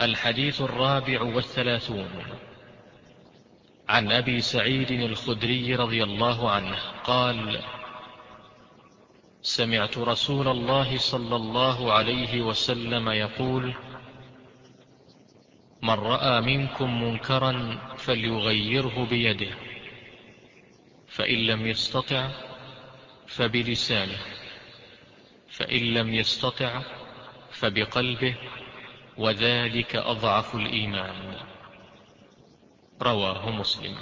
الحديث الرابع والثلاثون. عن أبي سعيد الخدري رضي الله عنه قال سمعت رسول الله صلى الله عليه وسلم يقول من رأى منكم منكرا فليغيره بيده فإن لم يستطع فبلسانه فإن لم يستطع فبقلبه وذلك أضعف الإيمان. رواه مسلم.